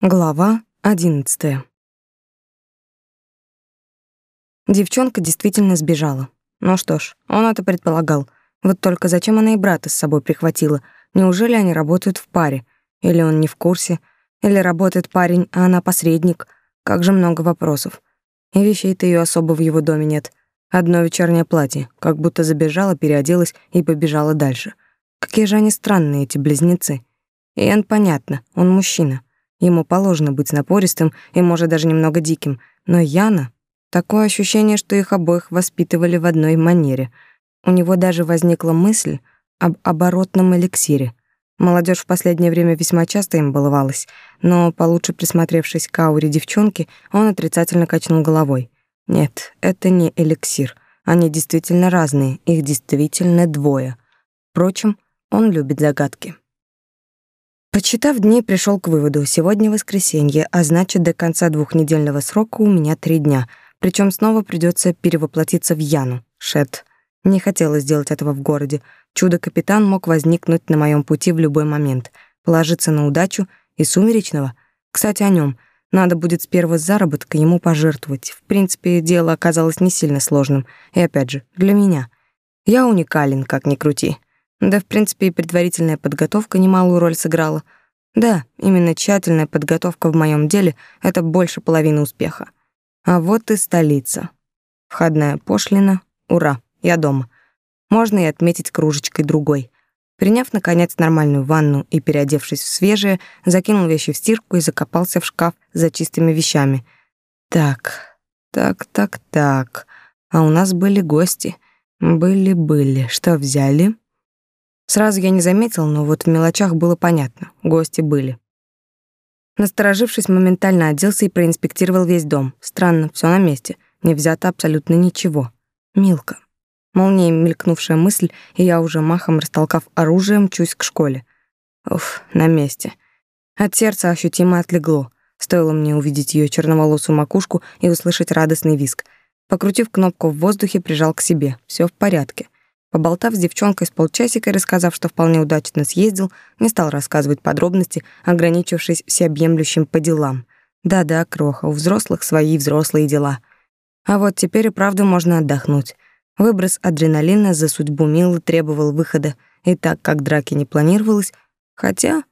Глава одиннадцатая. Девчонка действительно сбежала. Ну что ж, он это предполагал. Вот только зачем она и брата с собой прихватила? Неужели они работают в паре? Или он не в курсе? Или работает парень, а она посредник? Как же много вопросов. И вещей-то её особо в его доме нет. Одно вечернее платье, как будто забежала, переоделась и побежала дальше. Какие же они странные, эти близнецы. И Эн понятно, он мужчина. Ему положено быть напористым и, может, даже немного диким. Но Яна... Такое ощущение, что их обоих воспитывали в одной манере. У него даже возникла мысль об оборотном эликсире. Молодежь в последнее время весьма часто им баловалась, но, получше присмотревшись к ауре девчонки, он отрицательно качнул головой. Нет, это не эликсир. Они действительно разные, их действительно двое. Впрочем, он любит загадки. Почитав дни, пришел к выводу, сегодня воскресенье, а значит, до конца двухнедельного срока у меня три дня, причем снова придется перевоплотиться в Яну, Шет. Не хотелось делать этого в городе. Чудо-капитан мог возникнуть на моем пути в любой момент, положиться на удачу и сумеречного. Кстати, о нем. Надо будет с первого заработка ему пожертвовать. В принципе, дело оказалось не сильно сложным. И опять же, для меня. Я уникален, как ни крути. Да, в принципе, и предварительная подготовка немалую роль сыграла. Да, именно тщательная подготовка в моем деле — это больше половины успеха. А вот и столица. Входная пошлина. Ура, я дома. Можно и отметить кружечкой другой. Приняв, наконец, нормальную ванну и переодевшись в свежее, закинул вещи в стирку и закопался в шкаф за чистыми вещами. Так, так, так, так. А у нас были гости. Были-были. Что взяли? Сразу я не заметил, но вот в мелочах было понятно. Гости были. Насторожившись, моментально оделся и проинспектировал весь дом. Странно, все на месте. Не взято абсолютно ничего. Милка. Молнией мелькнувшая мысль, и я уже махом растолкав оружие, мчусь к школе. Уф, на месте. От сердца ощутимо отлегло. Стоило мне увидеть ее черноволосую макушку и услышать радостный визг. Покрутив кнопку в воздухе, прижал к себе. Все в порядке. Поболтав с девчонкой с полчасика и рассказав, что вполне удачно съездил, не стал рассказывать подробности, ограничившись всеобъемлющим по делам. Да-да, кроха, у взрослых свои взрослые дела. А вот теперь и правда можно отдохнуть. Выброс адреналина за судьбу Милы требовал выхода, и так как драки не планировалось, хотя...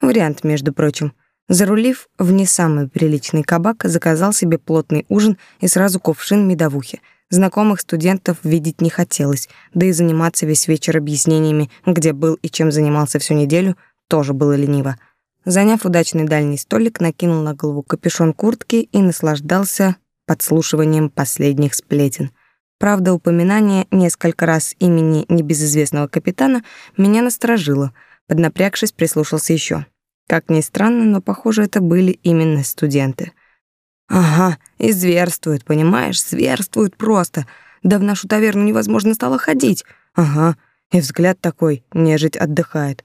Вариант, между прочим. Зарулив в не самый приличный кабак, заказал себе плотный ужин и сразу кувшин медовухи — Знакомых студентов видеть не хотелось, да и заниматься весь вечер объяснениями, где был и чем занимался всю неделю, тоже было лениво. Заняв удачный дальний столик, накинул на голову капюшон куртки и наслаждался подслушиванием последних сплетен. Правда, упоминание несколько раз имени небезызвестного капитана меня насторожило. Поднапрягшись, прислушался еще. Как ни странно, но, похоже, это были именно студенты — Ага, и зверствует, понимаешь, зверствует просто. Да в нашу таверну невозможно стало ходить. Ага, и взгляд такой, нежить отдыхает.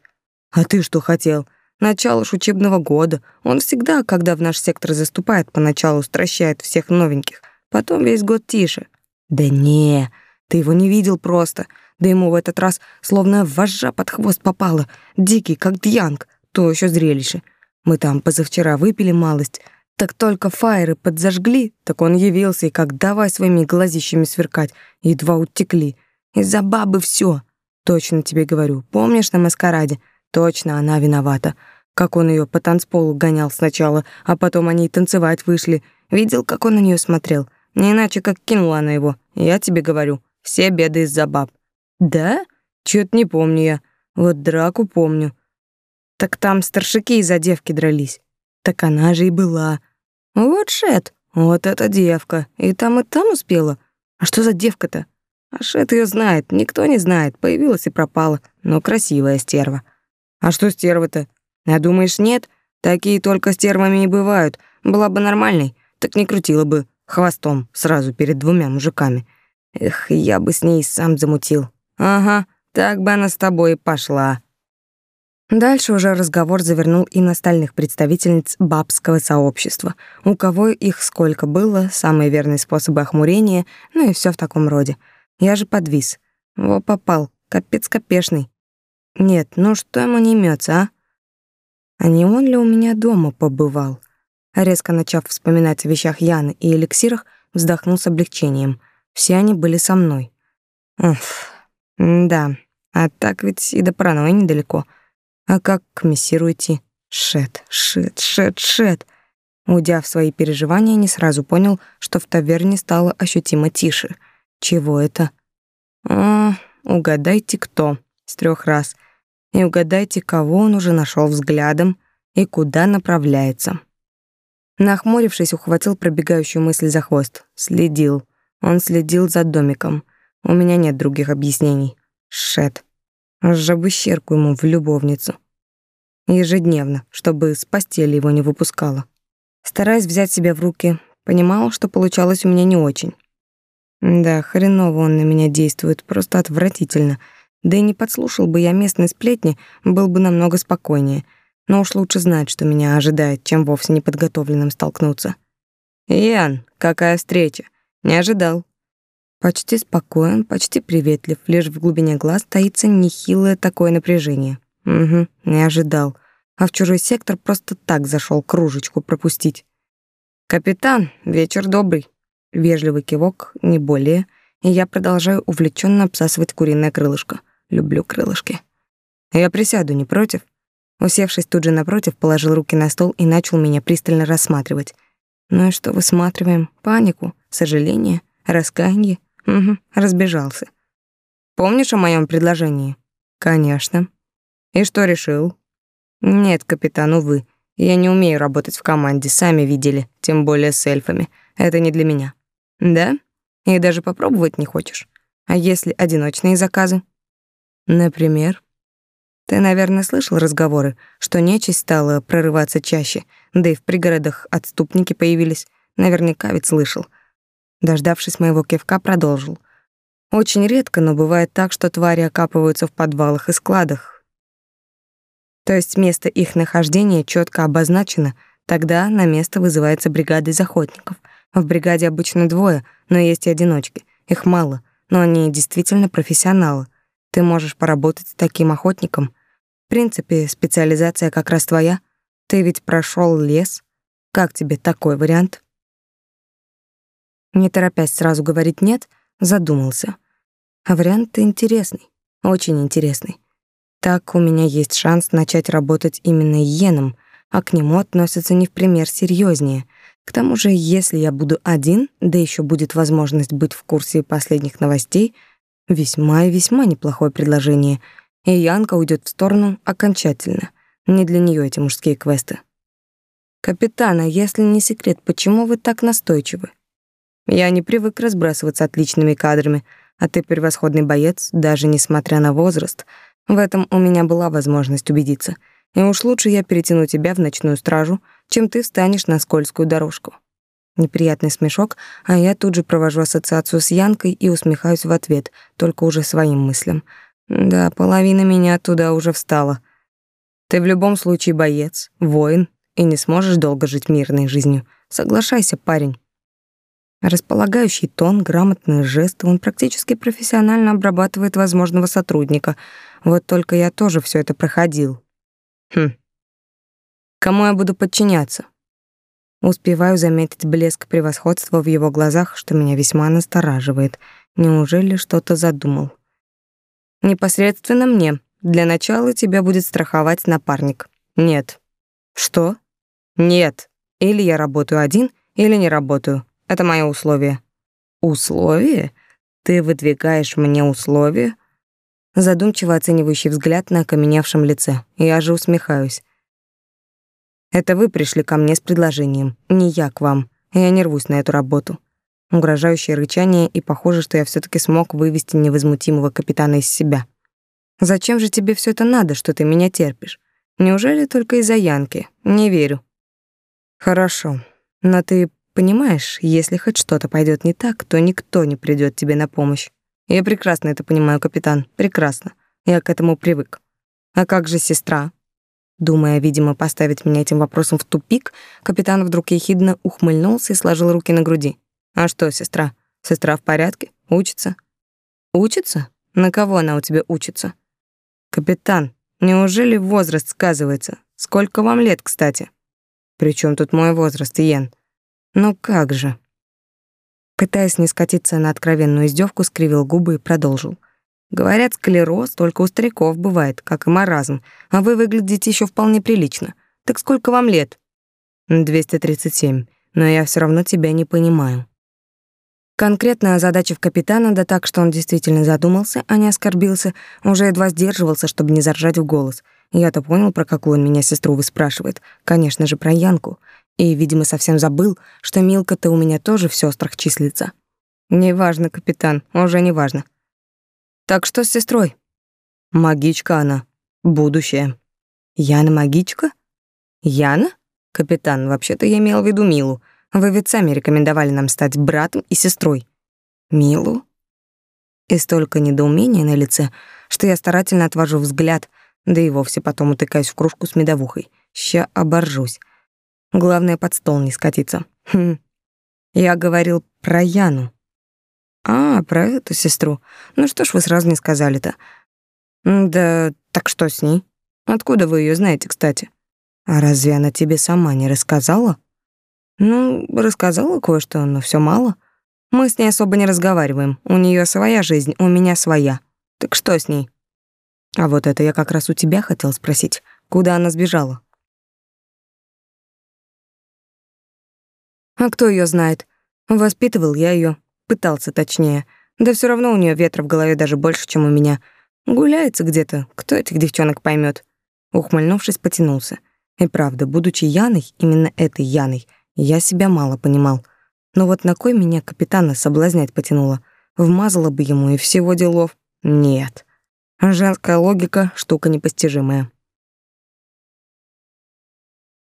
А ты что хотел? Начало ж учебного года. Он всегда, когда в наш сектор заступает, поначалу стращает всех новеньких. Потом весь год тише. Да не, ты его не видел просто. Да ему в этот раз словно вожжа под хвост попала. Дикий, как дьянг. То еще зрелище. Мы там позавчера выпили малость, так только фаеры подзажгли, так он явился и как давай своими глазищами сверкать, едва утекли. Из-за бабы все. Точно тебе говорю, помнишь на маскараде? Точно она виновата. Как он ее по танцполу гонял сначала, а потом они танцевать вышли. Видел, как он на нее смотрел? Не иначе, как кинула она его. Я тебе говорю, все беды из-за баб. Да? Чё-то не помню я. Вот драку помню. Так там старшики из-за девки дрались. Так она же и была. Вот Шет, вот эта девка. И там, и там успела. А что за девка-то? А Шет ее знает, никто не знает. Появилась и пропала. Но красивая стерва. А что стерва-то? А думаешь, нет? Такие только стервами и бывают. Была бы нормальной, так не крутила бы хвостом сразу перед двумя мужиками. Эх, я бы с ней сам замутил. Ага, так бы она с тобой и пошла. Дальше уже разговор завернул и на остальных представительниц бабского сообщества. У кого их сколько было, самые верные способы охмурения, ну и все в таком роде. Я же подвис. Во попал, капец копешный. Нет, ну что ему не имется, а? А не он ли у меня дома побывал? Резко начав вспоминать о вещах Яны и эликсирах, вздохнул с облегчением. Все они были со мной. Уф, да, а так ведь и до паранойи недалеко. А как к мессиру идти? Шет, шет, шет, шет. Уйдя в свои переживания, не сразу понял, что в таверне стало ощутимо тише. Чего это? А, угадайте, кто. С трех раз. И угадайте, кого он уже нашел взглядом и куда направляется. Нахмурившись, ухватил пробегающую мысль за хвост. Следил. Он следил за домиком. У меня нет других объяснений. Шет. Жабы щерку ему в любовницу. Ежедневно, чтобы с постели его не выпускала. Стараясь взять себя в руки, понимал, что получалось у меня не очень. Да, хреново он на меня действует, просто отвратительно. Да и не подслушал бы я местные сплетни, был бы намного спокойнее — но уж лучше знать, что меня ожидает, чем вовсе неподготовленным столкнуться. «Ян, какая встреча? Не ожидал». Почти спокоен, почти приветлив, лишь в глубине глаз таится нехилое такое напряжение. Угу, не ожидал. А в чужой сектор просто так зашел кружечку пропустить. «Капитан, вечер добрый». Вежливый кивок, не более, и я продолжаю увлеченно обсасывать куриное крылышко. Люблю крылышки. Я присяду, не против? Усевшись тут же напротив, положил руки на стол и начал меня пристально рассматривать. Ну и что высматриваем? Панику, сожаление, раскаяние? Угу, разбежался. Помнишь о моем предложении? Конечно. И что решил? Нет, капитан, увы. Я не умею работать в команде, сами видели, тем более с эльфами. Это не для меня. Да? И даже попробовать не хочешь? А если одиночные заказы? Например? Ты, наверное, слышал разговоры, что нечисть стала прорываться чаще, да и в пригородах отступники появились. Наверняка ведь слышал. Дождавшись моего кивка, продолжил. Очень редко, но бывает так, что твари окапываются в подвалах и складах. То есть место их нахождения четко обозначено, тогда на место вызывается бригада из охотников. В бригаде обычно двое, но есть и одиночки. Их мало, но они действительно профессионалы. Ты можешь поработать с таким охотником, в принципе, специализация как раз твоя. Ты ведь прошел лес. Как тебе такой вариант? Не торопясь сразу говорить «нет», задумался. А вариант интересный, очень интересный. Так у меня есть шанс начать работать именно иеном, а к нему относятся не в пример серьезнее. К тому же, если я буду один, да еще будет возможность быть в курсе последних новостей, весьма и весьма неплохое предложение — и Янка уйдет в сторону окончательно. Не для нее эти мужские квесты. «Капитан, а если не секрет, почему вы так настойчивы?» «Я не привык разбрасываться отличными кадрами, а ты превосходный боец, даже несмотря на возраст. В этом у меня была возможность убедиться. И уж лучше я перетяну тебя в ночную стражу, чем ты встанешь на скользкую дорожку». Неприятный смешок, а я тут же провожу ассоциацию с Янкой и усмехаюсь в ответ, только уже своим мыслям — да, половина меня туда уже встала. Ты в любом случае боец, воин и не сможешь долго жить мирной жизнью. Соглашайся, парень. Располагающий тон, грамотные жесты, он практически профессионально обрабатывает возможного сотрудника. Вот только я тоже все это проходил. Хм. Кому я буду подчиняться? Успеваю заметить блеск превосходства в его глазах, что меня весьма настораживает. Неужели что-то задумал? Непосредственно мне. Для начала тебя будет страховать напарник. Нет. Что? Нет. Или я работаю один, или не работаю. Это мое условие. Условие? Ты выдвигаешь мне условия? Задумчиво оценивающий взгляд на окаменевшем лице. Я же усмехаюсь. Это вы пришли ко мне с предложением, не я к вам. Я не рвусь на эту работу угрожающее рычание, и похоже, что я все таки смог вывести невозмутимого капитана из себя. «Зачем же тебе все это надо, что ты меня терпишь? Неужели только из-за Янки? Не верю». «Хорошо, но ты понимаешь, если хоть что-то пойдет не так, то никто не придет тебе на помощь. Я прекрасно это понимаю, капитан, прекрасно. Я к этому привык. А как же сестра?» Думая, видимо, поставить меня этим вопросом в тупик, капитан вдруг ехидно ухмыльнулся и сложил руки на груди. А что, сестра? Сестра в порядке? Учится? Учится? На кого она у тебя учится? Капитан, неужели возраст сказывается? Сколько вам лет, кстати? Причем тут мой возраст, Йен? Ну как же? Пытаясь не скатиться на откровенную издевку, скривил губы и продолжил. Говорят, склероз только у стариков бывает, как и маразм, а вы выглядите еще вполне прилично. Так сколько вам лет? 237. Но я все равно тебя не понимаю. Конкретно озадачив капитана, да так, что он действительно задумался, а не оскорбился, уже едва сдерживался, чтобы не заржать в голос. Я-то понял, про какую он меня сестру выспрашивает. Конечно же, про Янку. И, видимо, совсем забыл, что Милка-то у меня тоже в сестрах числится. Неважно, капитан, уже неважно. Так что с сестрой? Магичка она. Будущее. Яна магичка? Яна? Капитан, вообще-то я имел в виду Милу. Вы ведь сами рекомендовали нам стать братом и сестрой. Милу? И столько недоумения на лице, что я старательно отвожу взгляд, да и вовсе потом утыкаюсь в кружку с медовухой. Ща оборжусь. Главное, под стол не скатиться. Хм. Я говорил про Яну. А, про эту сестру. Ну что ж вы сразу не сказали-то? Да так что с ней? Откуда вы ее знаете, кстати? А разве она тебе сама не рассказала? Ну, рассказала кое-что, но все мало. Мы с ней особо не разговариваем. У нее своя жизнь, у меня своя. Так что с ней? А вот это я как раз у тебя хотел спросить. Куда она сбежала? А кто ее знает? Воспитывал я ее, пытался точнее. Да все равно у нее ветра в голове даже больше, чем у меня. Гуляется где-то, кто этих девчонок поймет? Ухмыльнувшись, потянулся. И правда, будучи Яной, именно этой Яной, я себя мало понимал. Но вот на кой меня капитана соблазнять потянуло? Вмазала бы ему и всего делов. Нет. Женская логика — штука непостижимая.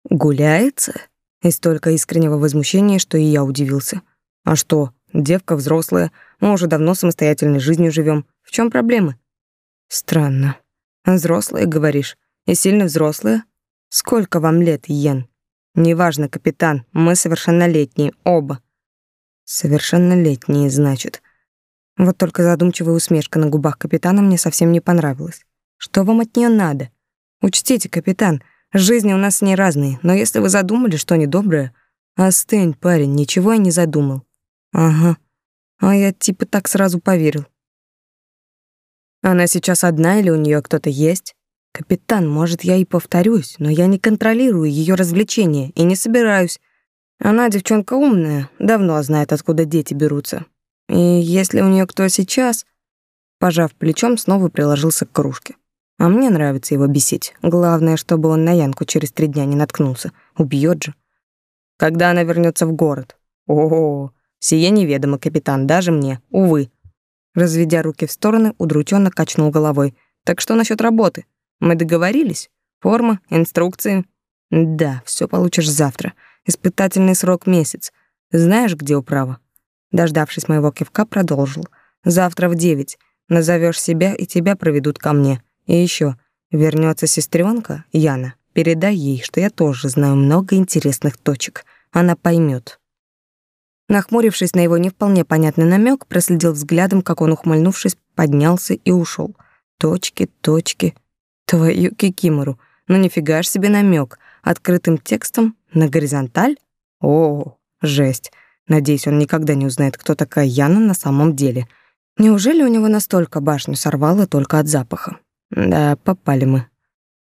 «Гуляется?» И столько искреннего возмущения, что и я удивился. «А что, девка взрослая, мы уже давно самостоятельной жизнью живем. В чем проблемы?» «Странно. Взрослая, говоришь? И сильно взрослая? Сколько вам лет, Йен?» Неважно, капитан, мы совершеннолетние, оба. Совершеннолетние, значит. Вот только задумчивая усмешка на губах капитана мне совсем не понравилась. Что вам от нее надо? Учтите, капитан, жизни у нас не разные, но если вы задумали что недоброе, остынь, парень, ничего я не задумал. Ага. А я типа так сразу поверил. Она сейчас одна или у нее кто-то есть? «Капитан, может, я и повторюсь, но я не контролирую ее развлечения и не собираюсь. Она девчонка умная, давно знает, откуда дети берутся. И если у нее кто сейчас...» Пожав плечом, снова приложился к кружке. А мне нравится его бесить. Главное, чтобы он на Янку через три дня не наткнулся. Убьет же. Когда она вернется в город? О, сие неведомо, капитан, даже мне, увы. Разведя руки в стороны, удрученно качнул головой. Так что насчет работы? Мы договорились? Форма, инструкции? Да, все получишь завтра. Испытательный срок месяц. Знаешь, где управа? Дождавшись моего кивка, продолжил. Завтра в девять. Назовешь себя, и тебя проведут ко мне. И еще, вернется сестренка Яна. Передай ей, что я тоже знаю много интересных точек. Она поймет. Нахмурившись на его не вполне понятный намек, проследил взглядом, как он, ухмыльнувшись, поднялся и ушел. Точки, точки, Твою кикимору, ну нифига ж себе намек, открытым текстом на горизонталь? О, жесть. Надеюсь, он никогда не узнает, кто такая Яна на самом деле. Неужели у него настолько башню сорвало только от запаха? Да, попали мы.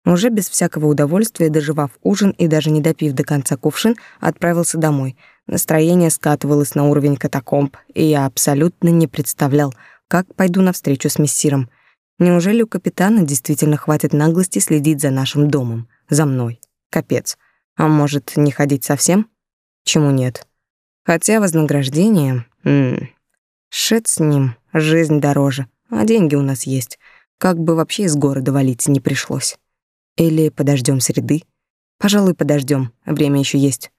Уже без всякого удовольствия, доживав ужин и даже не допив до конца кувшин, отправился домой. Настроение скатывалось на уровень катакомб, и я абсолютно не представлял, как пойду навстречу с мессиром — Неужели у капитана действительно хватит наглости следить за нашим домом, за мной? Капец. А может, не ходить совсем? Чему нет? Хотя вознаграждение... М с ним, жизнь дороже, а деньги у нас есть. Как бы вообще из города валить не пришлось. Или подождем среды? Пожалуй, подождем, время еще есть.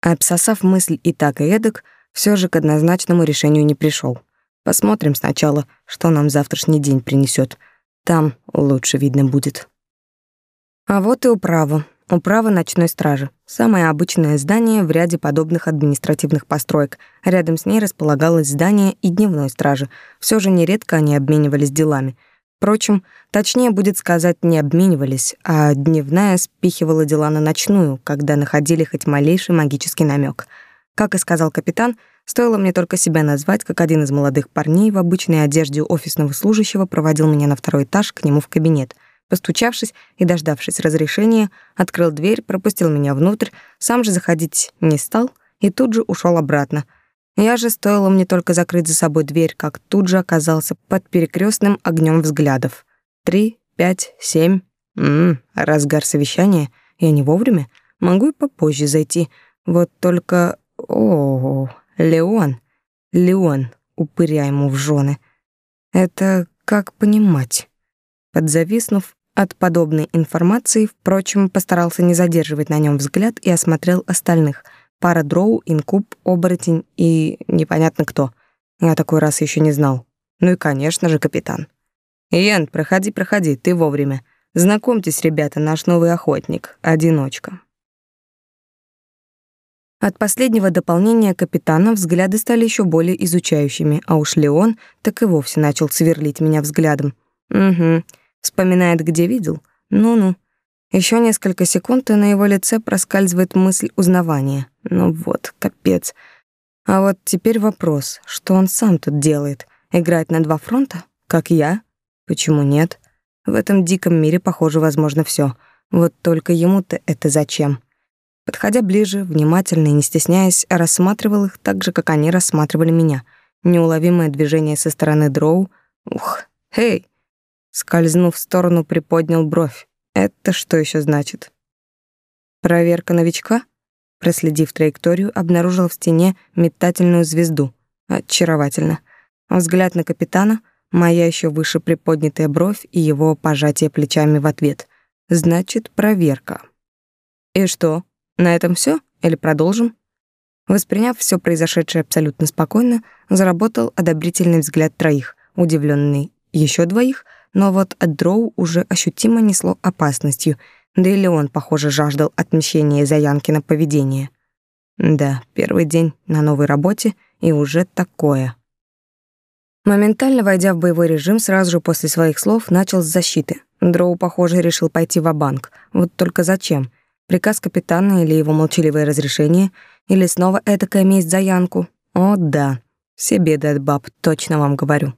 Обсосав мысль и так, и эдак, все же к однозначному решению не пришел. Посмотрим сначала, что нам завтрашний день принесет. Там лучше видно будет. А вот и управа. Управа ночной стражи. Самое обычное здание в ряде подобных административных построек. Рядом с ней располагалось здание и дневной стражи. Все же нередко они обменивались делами. Впрочем, точнее будет сказать, не обменивались, а дневная спихивала дела на ночную, когда находили хоть малейший магический намек. Как и сказал капитан, стоило мне только себя назвать, как один из молодых парней в обычной одежде офисного служащего проводил меня на второй этаж к нему в кабинет. Постучавшись и дождавшись разрешения, открыл дверь, пропустил меня внутрь, сам же заходить не стал и тут же ушел обратно — я же, стоило мне только закрыть за собой дверь, как тут же оказался под перекрестным огнем взглядов. Три, пять, семь. Ммм, разгар совещания. Я не вовремя. Могу и попозже зайти. Вот только... О, Леон. Леон, упыря ему в жены. Это как понимать? Подзависнув от подобной информации, впрочем, постарался не задерживать на нем взгляд и осмотрел остальных — Пара дроу, инкуб, оборотень и непонятно кто. Я такой раз еще не знал. Ну и, конечно же, капитан. «Иэн, проходи, проходи, ты вовремя. Знакомьтесь, ребята, наш новый охотник, одиночка». От последнего дополнения капитана взгляды стали еще более изучающими, а уж Леон так и вовсе начал сверлить меня взглядом. Угу, вспоминает, где видел. Ну-ну. Еще несколько секунд, и на его лице проскальзывает мысль узнавания. Ну вот, капец. А вот теперь вопрос, что он сам тут делает? Играть на два фронта? Как я? Почему нет? В этом диком мире, похоже, возможно все. Вот только ему-то это зачем? Подходя ближе, внимательно и не стесняясь, рассматривал их так же, как они рассматривали меня. Неуловимое движение со стороны дроу. Ух, эй! Скользнув в сторону, приподнял бровь. Это что еще значит? Проверка новичка? Проследив траекторию, обнаружил в стене метательную звезду. Очаровательно. Взгляд на капитана, моя еще выше приподнятая бровь и его пожатие плечами в ответ. Значит, проверка. И что, на этом все? Или продолжим? Восприняв все произошедшее абсолютно спокойно, заработал одобрительный взгляд троих, удивленный еще двоих, но вот от Дроу уже ощутимо несло опасностью — да и Леон, похоже, жаждал отмщения за Янкино поведение. Да, первый день на новой работе и уже такое. Моментально войдя в боевой режим, сразу же после своих слов начал с защиты. Дроу, похоже, решил пойти в банк Вот только зачем? Приказ капитана или его молчаливое разрешение? Или снова этакая месть за Янку? О, да. Все беды от баб, точно вам говорю.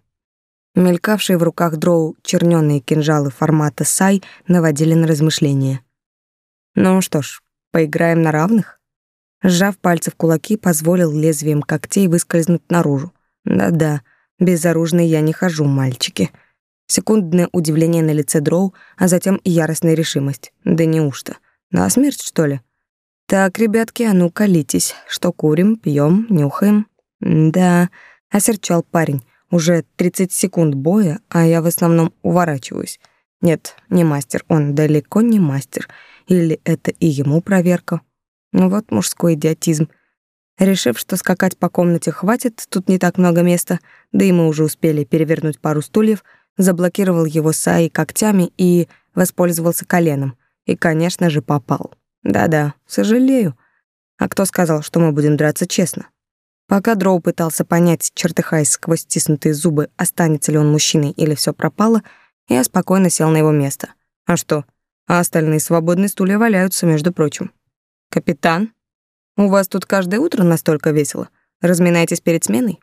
Мелькавшие в руках дроу чернёные кинжалы формата сай наводили на размышления. Ну что ж, поиграем на равных? Сжав пальцы в кулаки, позволил лезвием когтей выскользнуть наружу. Да-да, безоружный я не хожу, мальчики. Секундное удивление на лице дроу, а затем яростная решимость. Да неужто? На смерть, что ли? Так, ребятки, а ну колитесь. Что курим, пьем, нюхаем? Да, осерчал парень. Уже 30 секунд боя, а я в основном уворачиваюсь. Нет, не мастер, он далеко не мастер. Или это и ему проверка? Ну вот мужской идиотизм. Решив, что скакать по комнате хватит, тут не так много места, да и мы уже успели перевернуть пару стульев, заблокировал его Саи когтями и воспользовался коленом. И, конечно же, попал. Да-да, сожалею. А кто сказал, что мы будем драться честно? Пока Дроу пытался понять, чертыхаясь сквозь стиснутые зубы, останется ли он мужчиной или все пропало, я спокойно сел на его место. А что? А остальные свободные стулья валяются, между прочим. «Капитан, у вас тут каждое утро настолько весело? Разминаетесь перед сменой?»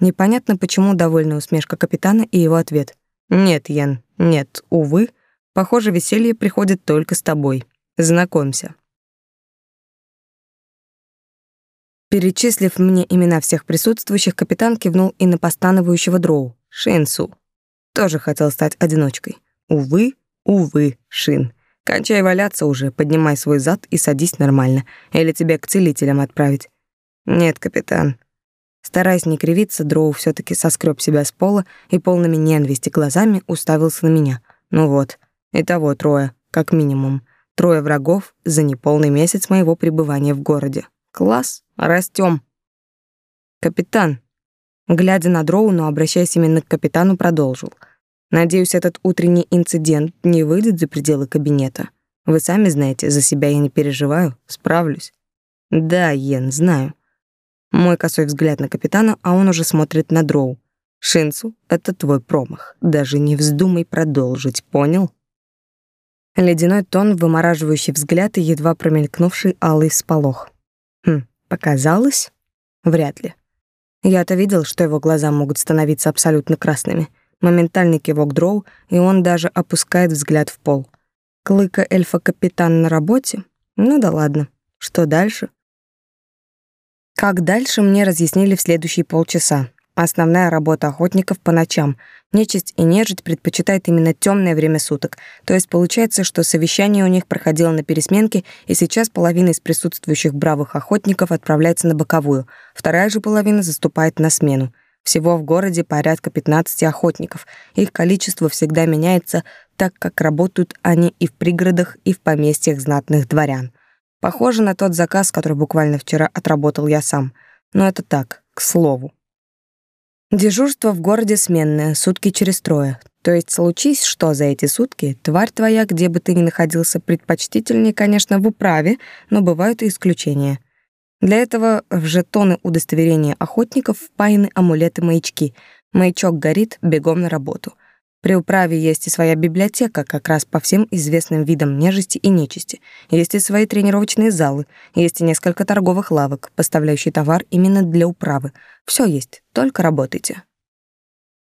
Непонятно, почему довольная усмешка капитана и его ответ. «Нет, Ян, нет, увы. Похоже, веселье приходит только с тобой. Знакомься». Перечислив мне имена всех присутствующих, капитан кивнул и на постановающего дроу, Шинсу. Тоже хотел стать одиночкой. Увы, увы, Шин. Кончай валяться уже, поднимай свой зад и садись нормально. Или тебя к целителям отправить. Нет, капитан. Стараясь не кривиться, дроу все таки соскреб себя с пола и полными ненависти глазами уставился на меня. Ну вот, итого трое, как минимум. Трое врагов за неполный месяц моего пребывания в городе. Класс, растем. Капитан, глядя на Дроу, но обращаясь именно к капитану, продолжил. Надеюсь, этот утренний инцидент не выйдет за пределы кабинета. Вы сами знаете, за себя я не переживаю, справлюсь. Да, Йен, знаю. Мой косой взгляд на капитана, а он уже смотрит на Дроу. Шинцу — это твой промах. Даже не вздумай продолжить, понял? Ледяной тон, вымораживающий взгляд и едва промелькнувший алый сполох. Показалось? Вряд ли. Я-то видел, что его глаза могут становиться абсолютно красными. Моментальный кивок дроу, и он даже опускает взгляд в пол. Клыка эльфа-капитан на работе? Ну да ладно. Что дальше? Как дальше, мне разъяснили в следующие полчаса. Основная работа охотников по ночам. Нечисть и нежить предпочитают именно темное время суток. То есть получается, что совещание у них проходило на пересменке, и сейчас половина из присутствующих бравых охотников отправляется на боковую, вторая же половина заступает на смену. Всего в городе порядка 15 охотников. Их количество всегда меняется, так как работают они и в пригородах, и в поместьях знатных дворян. Похоже на тот заказ, который буквально вчера отработал я сам. Но это так, к слову. Дежурство в городе сменное, сутки через трое. То есть случись, что за эти сутки, тварь твоя, где бы ты ни находился, предпочтительнее, конечно, в управе, но бывают и исключения. Для этого в жетоны удостоверения охотников впаяны амулеты-маячки. Маячок горит, бегом на работу — при управе есть и своя библиотека, как раз по всем известным видам нежити и нечисти. Есть и свои тренировочные залы, есть и несколько торговых лавок, поставляющие товар именно для управы. Все есть, только работайте.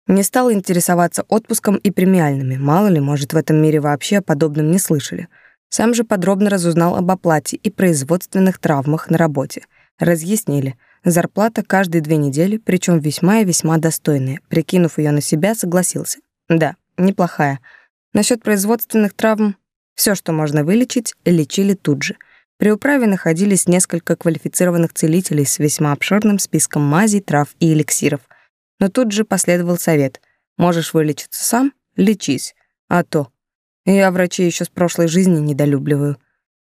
Не стал интересоваться отпуском и премиальными, мало ли, может, в этом мире вообще о подобном не слышали. Сам же подробно разузнал об оплате и производственных травмах на работе. Разъяснили. Зарплата каждые две недели, причем весьма и весьма достойная. Прикинув ее на себя, согласился. Да, неплохая. Насчет производственных травм все, что можно вылечить, лечили тут же. При управе находились несколько квалифицированных целителей с весьма обширным списком мазей, трав и эликсиров. Но тут же последовал совет. Можешь вылечиться сам — лечись. А то. Я врачей еще с прошлой жизни недолюбливаю.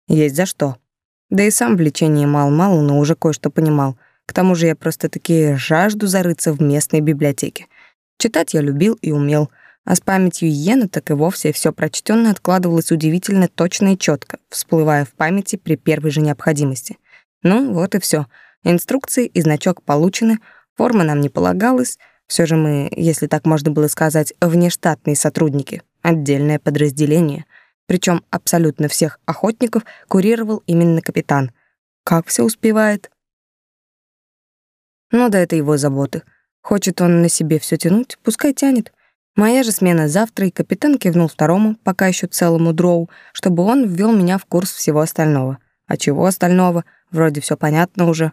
Есть за что. Да и сам в лечении мал-мало, но уже кое-что понимал. К тому же я просто-таки жажду зарыться в местной библиотеке. Читать я любил и умел — а с памятью Йена так и вовсе все прочтенное откладывалось удивительно точно и четко, всплывая в памяти при первой же необходимости. Ну, вот и все. Инструкции и значок получены, форма нам не полагалась, все же мы, если так можно было сказать, внештатные сотрудники, отдельное подразделение. Причем абсолютно всех охотников курировал именно капитан. Как все успевает? Ну да это его заботы. Хочет он на себе все тянуть, пускай тянет. Моя же смена завтра, и капитан кивнул второму, пока еще целому дроу, чтобы он ввел меня в курс всего остального. А чего остального? Вроде все понятно уже.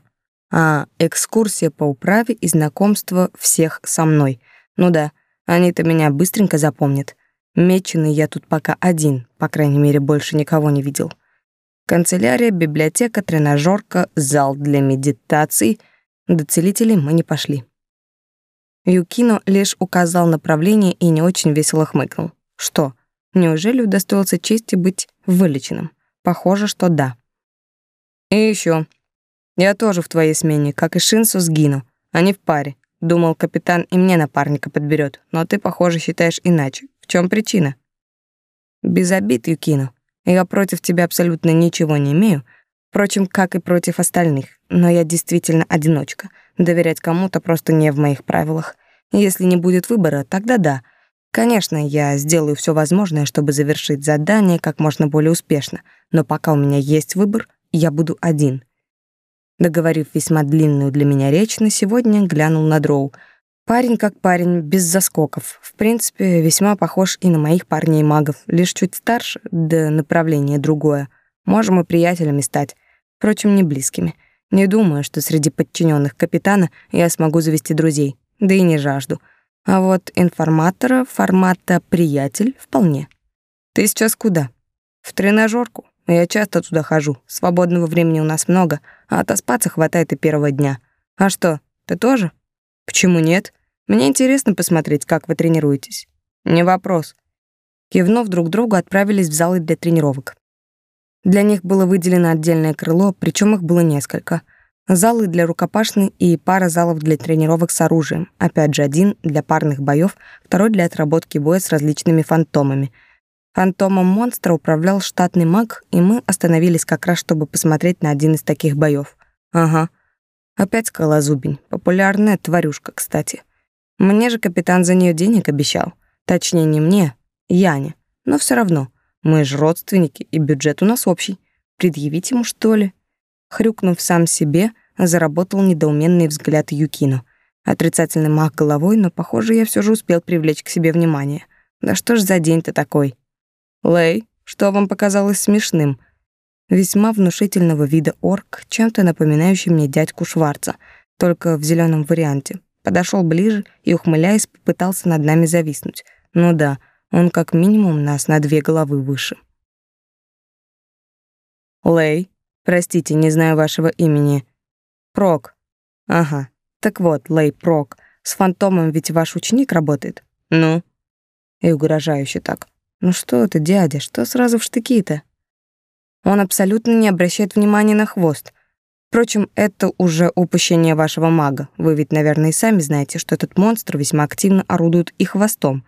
А, экскурсия по управе и знакомство всех со мной. Ну да, они-то меня быстренько запомнят. Меченый я тут пока один, по крайней мере, больше никого не видел. Канцелярия, библиотека, тренажерка, зал для медитаций. До целителей мы не пошли. Юкино лишь указал направление и не очень весело хмыкнул. Что, неужели удостоился чести быть вылеченным? Похоже, что да. И еще. Я тоже в твоей смене, как и Шинсу с Гино. Они в паре. Думал, капитан и мне напарника подберет, но ты, похоже, считаешь иначе. В чем причина? Без обид, Юкино. Я против тебя абсолютно ничего не имею, впрочем, как и против остальных, но я действительно одиночка — Доверять кому-то просто не в моих правилах. Если не будет выбора, тогда да. Конечно, я сделаю все возможное, чтобы завершить задание как можно более успешно, но пока у меня есть выбор, я буду один. Договорив весьма длинную для меня речь, на сегодня глянул на Дроу. Парень как парень, без заскоков. В принципе, весьма похож и на моих парней-магов, лишь чуть старше, да направление другое. Можем и приятелями стать, впрочем, не близкими. Не думаю, что среди подчиненных капитана я смогу завести друзей, да и не жажду. А вот информатора формата «приятель» вполне. Ты сейчас куда? В тренажерку. Я часто туда хожу. Свободного времени у нас много, а отоспаться хватает и первого дня. А что, ты тоже? Почему нет? Мне интересно посмотреть, как вы тренируетесь. Не вопрос. Кивнув друг другу, отправились в залы для тренировок. Для них было выделено отдельное крыло, причем их было несколько. Залы для рукопашной и пара залов для тренировок с оружием. Опять же, один для парных боев, второй для отработки боя с различными фантомами. Фантомом монстра управлял штатный маг, и мы остановились как раз, чтобы посмотреть на один из таких боев. Ага. Опять скалозубень. Популярная тварюшка, кстати. Мне же капитан за нее денег обещал. Точнее, не мне, Яне. Но все равно, мы же родственники, и бюджет у нас общий. Предъявить ему, что ли? Хрюкнув сам себе, заработал недоуменный взгляд Юкину. Отрицательный мах головой, но, похоже, я все же успел привлечь к себе внимание. Да что ж за день-то такой? Лей, что вам показалось смешным? Весьма внушительного вида орк, чем-то напоминающий мне дядьку Шварца, только в зеленом варианте. Подошел ближе и, ухмыляясь, попытался над нами зависнуть. Ну да, он как минимум нас на две головы выше. Лей, простите, не знаю вашего имени. Прок. Ага. Так вот, Лей Прок, с фантомом ведь ваш ученик работает. Ну? И угрожающе так. Ну что ты, дядя, что сразу в штыки-то? Он абсолютно не обращает внимания на хвост. Впрочем, это уже упущение вашего мага. Вы ведь, наверное, и сами знаете, что этот монстр весьма активно орудует и хвостом.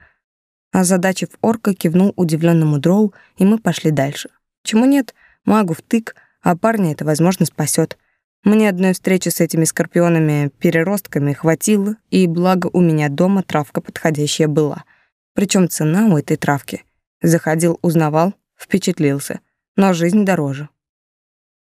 А задачив орка кивнул удивленному дроу, и мы пошли дальше. Чему нет, магу втык, а парня это, возможно, спасет. Мне одной встречи с этими скорпионами-переростками хватило, и благо у меня дома травка подходящая была. Причем цена у этой травки. Заходил, узнавал, впечатлился. Но жизнь дороже.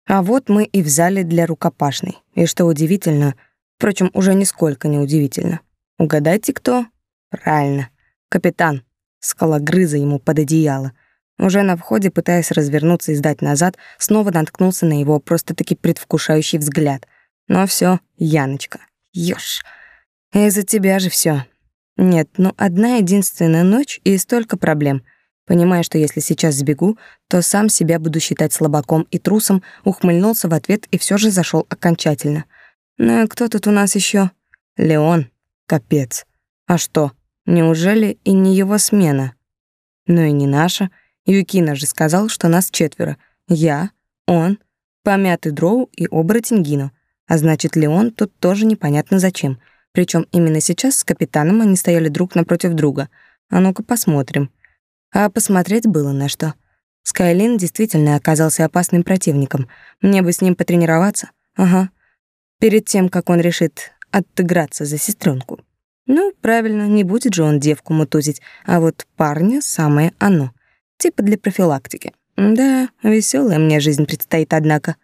А вот мы и в зале для рукопашной. И что удивительно, впрочем, уже нисколько не удивительно. Угадайте, кто? Правильно, капитан. Скалогрыза ему под одеяло. Уже на входе, пытаясь развернуться и сдать назад, снова наткнулся на его просто-таки предвкушающий взгляд. Но все, Яночка, ёж. Из-за тебя же все. Нет, ну одна единственная ночь и столько проблем — Понимая, что если сейчас сбегу, то сам себя буду считать слабаком и трусом, ухмыльнулся в ответ и все же зашел окончательно. Ну и кто тут у нас еще? Леон. Капец. А что, неужели и не его смена? Ну и не наша. Юкина же сказал, что нас четверо. Я, он, помятый дроу и оборотень Гину. А значит, Леон тут тоже непонятно зачем. Причем именно сейчас с капитаном они стояли друг напротив друга. А ну-ка посмотрим. А посмотреть было на что. Скайлин действительно оказался опасным противником. Мне бы с ним потренироваться. Ага. Перед тем, как он решит отыграться за сестренку. Ну, правильно, не будет же он девку мутузить, а вот парня самое оно. Типа для профилактики. Да, веселая мне жизнь предстоит, однако.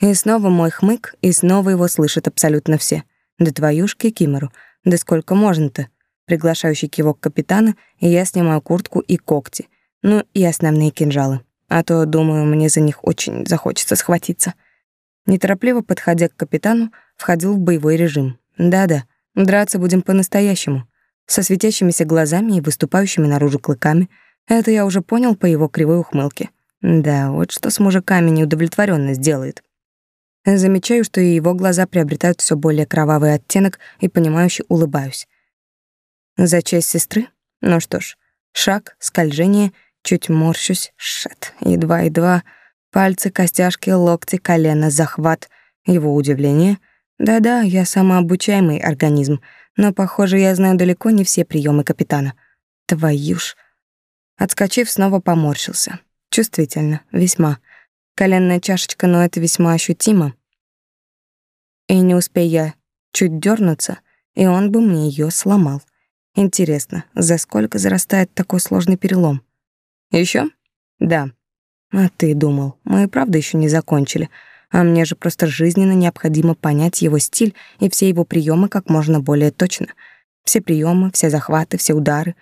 И снова мой хмык, и снова его слышат абсолютно все. Да твоюшки Кимеру, да сколько можно-то? приглашающий кивок капитана, и я снимаю куртку и когти, ну и основные кинжалы. А то, думаю, мне за них очень захочется схватиться. Неторопливо подходя к капитану, входил в боевой режим. Да-да, драться будем по-настоящему. Со светящимися глазами и выступающими наружу клыками. Это я уже понял по его кривой ухмылке. Да, вот что с мужиками неудовлетворённость делает. Замечаю, что и его глаза приобретают все более кровавый оттенок, и понимающе улыбаюсь. За честь сестры? Ну что ж, шаг, скольжение, чуть морщусь, шет, едва-едва, пальцы, костяшки, локти, колено, захват, его удивление. Да-да, я самообучаемый организм, но, похоже, я знаю далеко не все приемы капитана. Твою ж. Отскочив, снова поморщился. Чувствительно, весьма. Коленная чашечка, но это весьма ощутимо. И не успея я чуть дернуться, и он бы мне ее сломал. Интересно, за сколько зарастает такой сложный перелом? Еще? Да. А ты думал, мы и правда еще не закончили. А мне же просто жизненно необходимо понять его стиль и все его приемы как можно более точно. Все приемы, все захваты, все удары.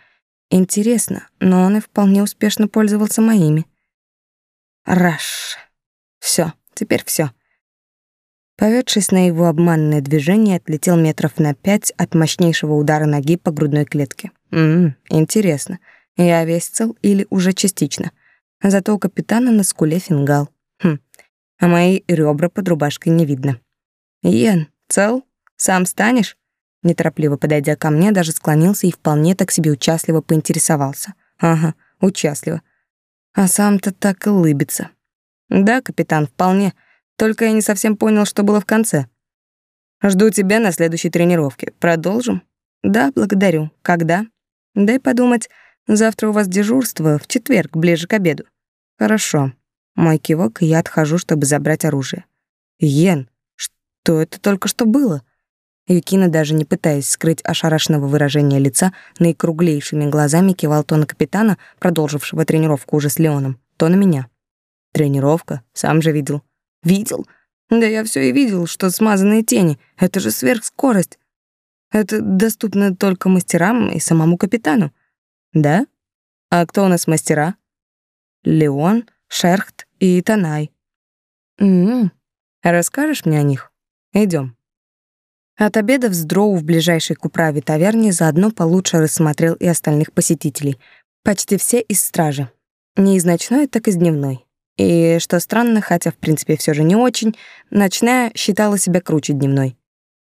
Интересно, но он и вполне успешно пользовался моими. Раш. Все, теперь все. Поведшись на его обманное движение, отлетел метров на пять от мощнейшего удара ноги по грудной клетке. Ммм, интересно, я весь цел или уже частично? Зато у капитана на скуле фингал. А мои ребра под рубашкой не видно. «Йен, цел? Сам станешь?» Неторопливо подойдя ко мне, даже склонился и вполне так себе участливо поинтересовался. «Ага, участливо. А сам-то так и лыбится». «Да, капитан, вполне». Только я не совсем понял, что было в конце. Жду тебя на следующей тренировке. Продолжим? Да, благодарю. Когда? Дай подумать. Завтра у вас дежурство, в четверг, ближе к обеду. Хорошо. Мой кивок, и я отхожу, чтобы забрать оружие. Йен, что это только что было? Юкина, даже не пытаясь скрыть ошарашенного выражения лица, наикруглейшими глазами кивал то на капитана, продолжившего тренировку уже с Леоном, то на меня. Тренировка, сам же видел. Видел? Да я все и видел, что смазанные тени — это же сверхскорость. Это доступно только мастерам и самому капитану. Да? А кто у нас мастера? Леон, Шерхт и Танай. М-м. Расскажешь мне о них? Идем. От обеда в Дроу в ближайшей к управе таверне заодно получше рассмотрел и остальных посетителей. Почти все из стражи. Не из ночной, так и из дневной. И, что странно, хотя в принципе все же не очень, ночная считала себя круче дневной.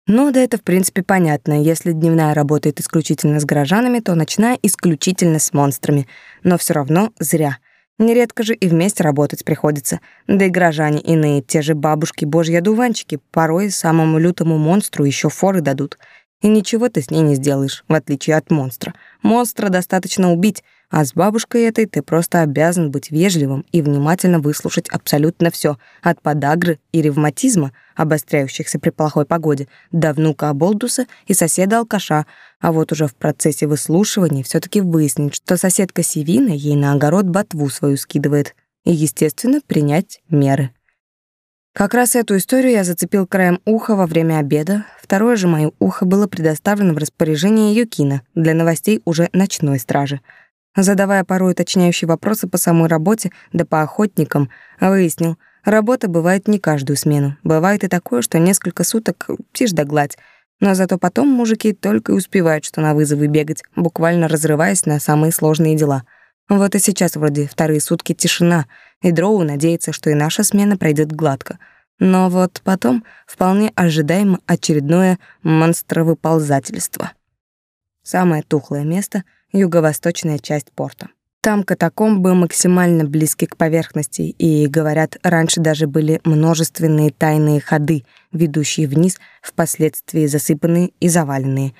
Ну да это в принципе понятно. Если дневная работает исключительно с горожанами, то ночная исключительно с монстрами. Но все равно зря — Нередко же и вместе работать приходится. Да и горожане иные, те же бабушки, божьи одуванчики, порой самому лютому монстру еще форы дадут. И ничего ты с ней не сделаешь, в отличие от монстра. Монстра достаточно убить, а с бабушкой этой ты просто обязан быть вежливым и внимательно выслушать абсолютно все, от подагры и ревматизма, обостряющихся при плохой погоде, до внука Аболдуса и соседа-алкаша, а вот уже в процессе выслушивания все таки выяснить, что соседка Севина ей на огород ботву свою скидывает, и, естественно, принять меры. Как раз эту историю я зацепил краем уха во время обеда. Второе же моё ухо было предоставлено в распоряжение Юкина для новостей уже ночной стражи — Задавая порой уточняющие вопросы по самой работе, да по охотникам, выяснил, работа бывает не каждую смену. Бывает и такое, что несколько суток тишь да гладь. Но зато потом мужики только и успевают, что на вызовы бегать, буквально разрываясь на самые сложные дела. Вот и сейчас вроде вторые сутки тишина, и Дроу надеется, что и наша смена пройдет гладко. Но вот потом вполне ожидаемо очередное монстровыползательство. Самое тухлое место — юго-восточная часть порта. Там катакомбы максимально близки к поверхности, и, говорят, раньше даже были множественные тайные ходы, ведущие вниз, впоследствии засыпанные и заваленные.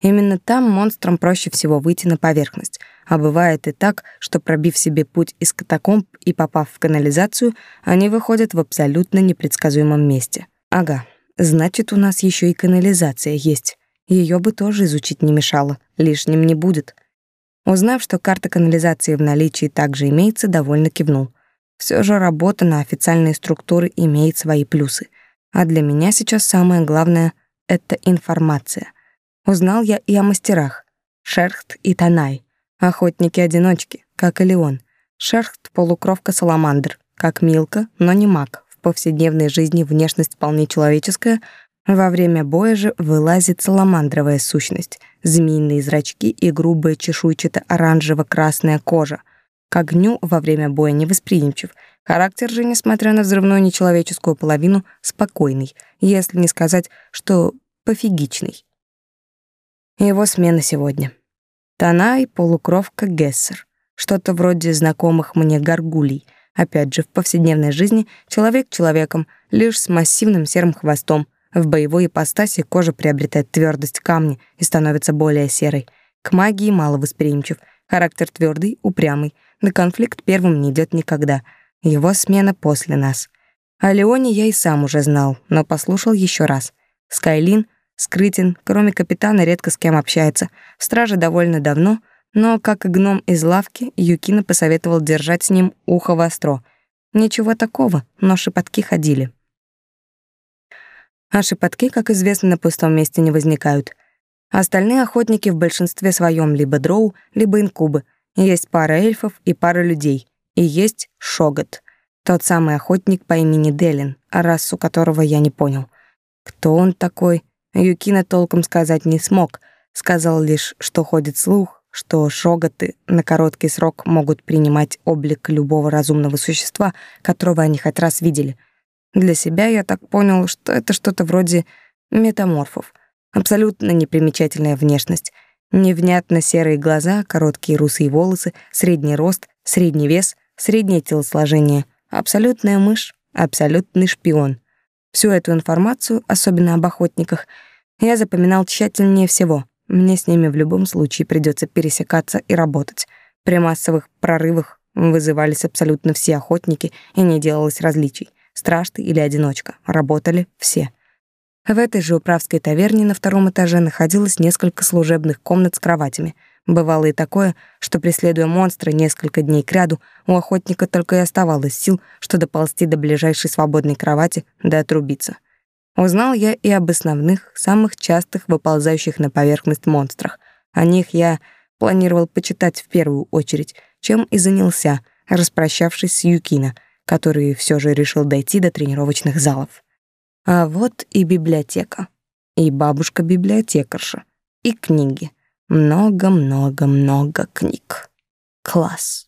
Именно там монстрам проще всего выйти на поверхность, а бывает и так, что пробив себе путь из катакомб и попав в канализацию, они выходят в абсолютно непредсказуемом месте. Ага, значит, у нас еще и канализация есть. Ее бы тоже изучить не мешало, лишним не будет. Узнав, что карта канализации в наличии также имеется, довольно кивнул. Все же работа на официальные структуры имеет свои плюсы. А для меня сейчас самое главное — это информация. Узнал я и о мастерах. Шерхт и Танай. Охотники-одиночки, как и Леон. Шерхт — полукровка-саламандр, как Милка, но не маг. В повседневной жизни внешность вполне человеческая, во время боя же вылазит саламандровая сущность, змеиные зрачки и грубая чешуйчато-оранжево-красная кожа. К огню во время боя невосприимчив. Характер же, несмотря на взрывную нечеловеческую половину, спокойный, если не сказать, что пофигичный. Его смена сегодня. Танай, полукровка Гессер. Что-то вроде знакомых мне горгулей. Опять же, в повседневной жизни человек человеком, лишь с массивным серым хвостом — в боевой ипостаси кожа приобретает твердость камня и становится более серой. К магии мало восприимчив, характер твердый, упрямый. На конфликт первым не идет никогда. Его смена после нас. О Леоне я и сам уже знал, но послушал еще раз. Скайлин скрытен, кроме капитана редко с кем общается. В страже довольно давно, но, как и гном из лавки, Юкина посоветовал держать с ним ухо востро. Ничего такого, но шепотки ходили. А шепотки, как известно, на пустом месте не возникают. Остальные охотники в большинстве своем либо дроу, либо инкубы. Есть пара эльфов и пара людей. И есть Шогот, тот самый охотник по имени Делин, расу которого я не понял. Кто он такой, Юкина толком сказать не смог. Сказал лишь, что ходит слух, что шоготы на короткий срок могут принимать облик любого разумного существа, которого они хоть раз видели — для себя я так понял, что это что-то вроде метаморфов. Абсолютно непримечательная внешность. Невнятно серые глаза, короткие русые волосы, средний рост, средний вес, среднее телосложение. Абсолютная мышь, абсолютный шпион. Всю эту информацию, особенно об охотниках, я запоминал тщательнее всего. Мне с ними в любом случае придется пересекаться и работать. При массовых прорывах вызывались абсолютно все охотники и не делалось различий страж ты или одиночка, работали все. В этой же управской таверне на втором этаже находилось несколько служебных комнат с кроватями. Бывало и такое, что, преследуя монстра несколько дней кряду, у охотника только и оставалось сил, что доползти до ближайшей свободной кровати да отрубиться. Узнал я и об основных, самых частых выползающих на поверхность монстрах. О них я планировал почитать в первую очередь, чем и занялся, распрощавшись с Юкино, который все же решил дойти до тренировочных залов. А вот и библиотека, и бабушка-библиотекарша, и книги. Много-много-много книг. Класс.